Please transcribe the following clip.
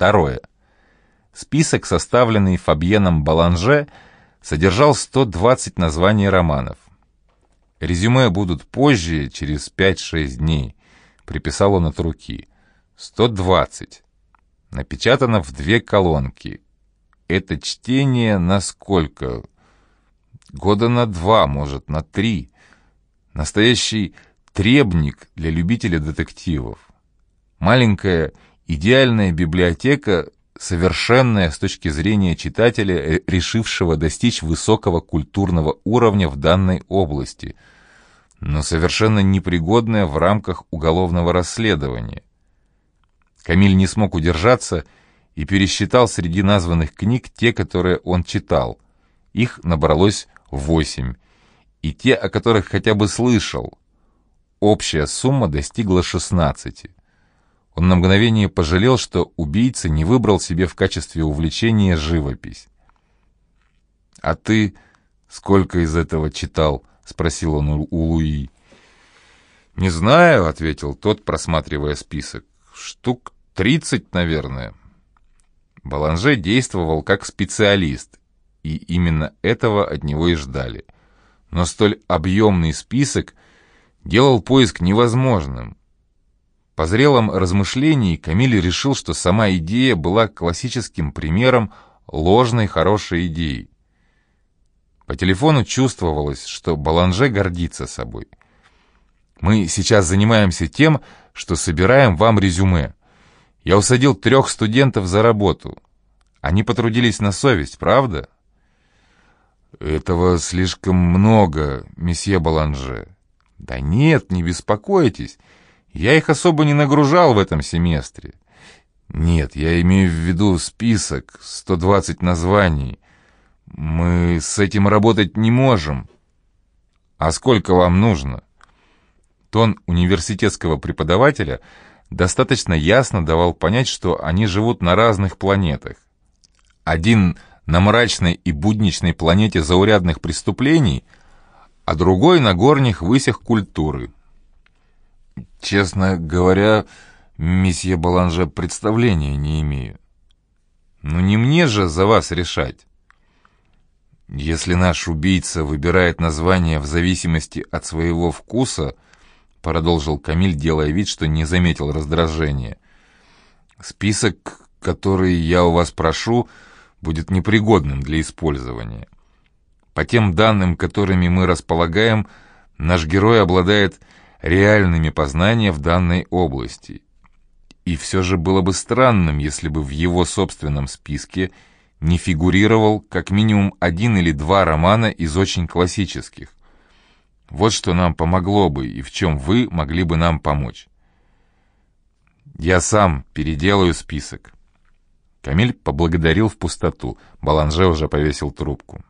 Второе. Список, составленный Фабьеном Баланже, содержал 120 названий романов. Резюме будут позже, через 5-6 дней, приписал он от руки. 120. Напечатано в две колонки. Это чтение на сколько? Года на два, может, на три. Настоящий требник для любителя детективов. Маленькая идеальная библиотека, совершенная с точки зрения читателя, э, решившего достичь высокого культурного уровня в данной области, но совершенно непригодная в рамках уголовного расследования. Камиль не смог удержаться и пересчитал среди названных книг те, которые он читал. Их набралось восемь, и те, о которых хотя бы слышал. Общая сумма достигла шестнадцати. Он на мгновение пожалел, что убийца не выбрал себе в качестве увлечения живопись. «А ты сколько из этого читал?» — спросил он у Луи. «Не знаю», — ответил тот, просматривая список. «Штук тридцать, наверное». Баланже действовал как специалист, и именно этого от него и ждали. Но столь объемный список делал поиск невозможным. По зрелом размышлении Камиль решил, что сама идея была классическим примером ложной хорошей идеи. По телефону чувствовалось, что Баланже гордится собой. «Мы сейчас занимаемся тем, что собираем вам резюме. Я усадил трех студентов за работу. Они потрудились на совесть, правда?» «Этого слишком много, месье Баланже». «Да нет, не беспокойтесь. Я их особо не нагружал в этом семестре. Нет, я имею в виду список, 120 названий. Мы с этим работать не можем. А сколько вам нужно? Тон университетского преподавателя достаточно ясно давал понять, что они живут на разных планетах. Один на мрачной и будничной планете заурядных преступлений, а другой на горних высях культуры – Честно говоря, месье Баланже представления не имею. Но не мне же за вас решать. Если наш убийца выбирает название в зависимости от своего вкуса, продолжил Камиль, делая вид, что не заметил раздражения, список, который я у вас прошу, будет непригодным для использования. По тем данным, которыми мы располагаем, наш герой обладает реальными познания в данной области. И все же было бы странным, если бы в его собственном списке не фигурировал как минимум один или два романа из очень классических. Вот что нам помогло бы и в чем вы могли бы нам помочь. Я сам переделаю список. Камиль поблагодарил в пустоту. Баланже уже повесил трубку.